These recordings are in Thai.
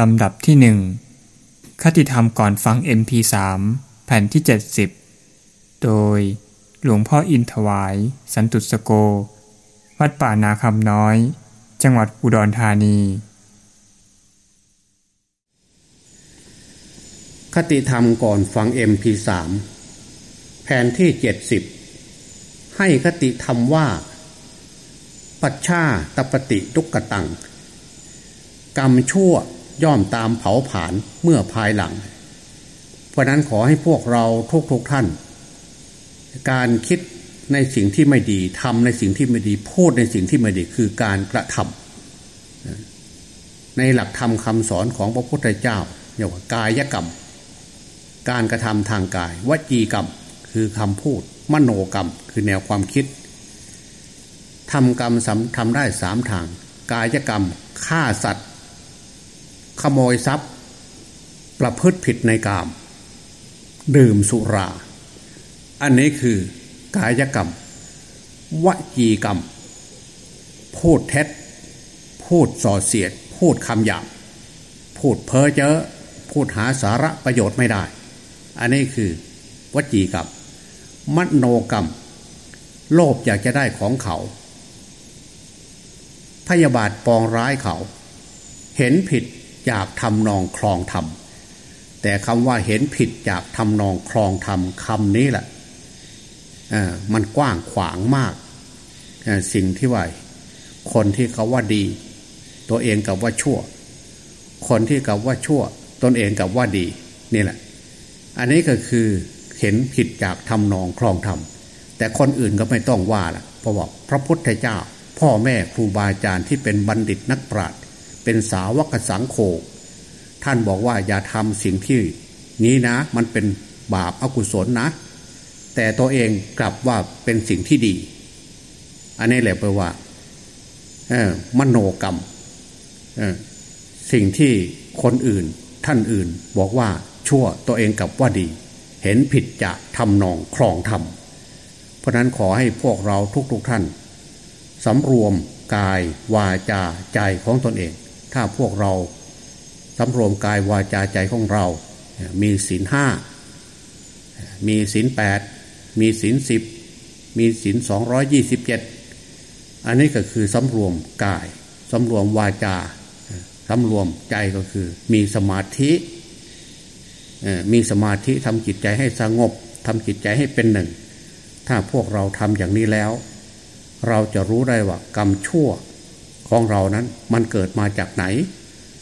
ลำดับที่หนึ่งคติธรรมก่อนฟัง MP3 แผ่นที่ 70 โดยหลวงพ่ออินถวาย สันตุสโก วัดป่านาคำน้อย จังหวัดอุดรธานี คติธรรมก่อนฟัง MP3 แผ่นที่ 70 ให้คติธรรมว่า ปัจชาตปฏิทุกกตัง กรรมชั่ว ย่อมตามเผาผลาญเมื่อภายหลัง เพราะนั้นขอให้พวกเราทุกๆทท่าน การคิดในสิ่งที่ไม่ดีทำในสิ่งที่ไม่ดี พูดในสิ่งที่ไม่ดีคือการกระทำในหลักธรรมคำสอนของพระพุทธเจ้าเรียกว่ากายกรรม การกระทำทางกายวจีกรรม คือคำพูด มโนกรรม คือแนวความคิดทำกรรมสำทำได้สามทาง กายกรรมฆ่าสัตว ขโมยทรัพย์ ประพฤติผิดในกาม ดื่มสุรา อันนี้คือกายกรรมวจีกรรม พูดเท็จ พูดส่อเสียด พูดคำหยาบพูดเพ้อเจ้อพูดหาสาระประโยชน์ไม่ได้ อันนี้คือวจีกรรมมโนกรรม โลภอยากจะได้ของเขา พยาบาทปองร้ายเขา เห็นผิด จากทำนองคลองธรรมแต่คำว่าเห็นผิดจากทำนองคลองธรรมคำนี้แหละมันกว้างขวางมาก สิ่งที่ว่าคนที่เขาว่าดี ตัวเองกับว่าชั่ว คนที่กับว่าชั่ว ตนเองกับว่าดีนี่แหละ อันนี้ก็คือเห็นผิดจากทำนองคลองธรรมแต่คนอื่นก็ไม่ต้องว่าละเพราะว่าพระพุทธเจ้า พ่อแม่ครูบาอาจารย์ที่เป็นบัณฑิตนักปราชญ์ เป็นสาวกสังโฆท่านบอกว่าอย่าทำสิ่งที่นี้นะ มันเป็นบาปอากุศลนะ แต่ตัวเองกลับว่าเป็นสิ่งที่ดี อันนี้แหละแปลว่าเออมโนกรรมเออสิ่งที่คนอื่นท่านอื่น บอกว่าชั่วตัวเองกลับว่าดี เห็นผิดจะทำนองครองธรรมเพราะนั้นขอให้พวกเราทุกๆทท่านสำรวมกายวาจาใจของตนเอง ถ้าพวกเราสำรวมกายวาจาใจของเรา มีศีลห้า มีศีลแปด มีศีลสิบ มีศีลสองร้อยยี่สิบเจ็ด อันนี้ก็คือสำรวมกายสำรวมวาจาสำรวมใจก็คือ มีสมาธิมีสมาธิทำจิตใจให้สงบทำจิตใจให้เป็นหนึ่ง ถ้าพวกเราทำอย่างนี้แล้ว เราจะรู้ได้ว่ากรรมชั่ว ของเรานั้นมันเกิดมาจากไหน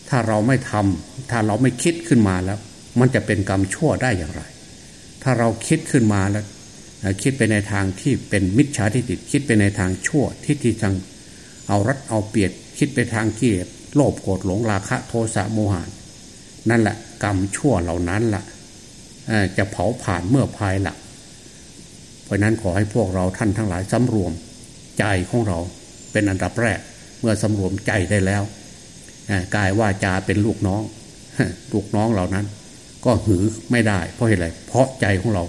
ถ้าเราไม่ทำถ้าเราไม่คิดขึ้นมาแล้ว มันจะเป็นกรรมชั่วได้อย่างไร ถ้าเราคิดขึ้นมาแล้วคิดไปในทางที่เป็นมิจฉาทิฏฐิคิดไปในทางชั่วที่ที่ทางเอารัดเอาเปรียดคิดไปทางเกียรโลภโกรธหลงราคะโทสะโมหะนั่นแหละกรรมชั่วเหล่านั้นละ่ะจะเผาผ่านเมื่อภายหลังเพราะนั้นขอให้พวกเราท่านทั้งหลายสำรวมใจของเราเป็นอันดับแรก มื่อสำรวมใจได้แล้วกายว่าจาเป็นลูกน้อง ลูกน้องเหล่านั้น ก็หือไม่ได้ เพราะอะไรเพราะใจของเรา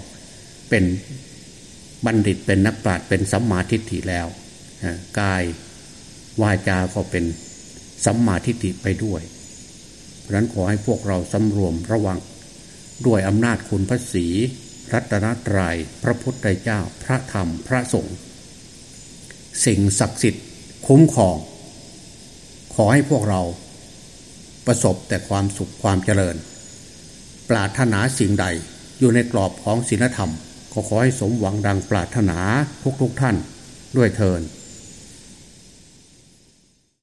เป็นบัณฑิตเป็นนักปราชญ์เป็นสัมมาทิฏฐิแล้วกายวาจาก็เป็นสัมมาทิฏฐิไปด้วยเพราะนั้นขอให้พวกเราสำรวมระวังด้วยอำนาจคุณพระศีรัตนตรยัยพระพุทธเจ้า พระธรรมพระสงฆ์สิ่งศักดิ์สิทธิ์คุ้มครอง ขอให้พวกเรา ประสบแต่ความสุขความเจริญ ปรารถนาสิ่งใดอยู่ในกรอบของศีลธรรม ขอขอให้สมหวังดังปรารถนาทุกๆทท่านด้วยเทิน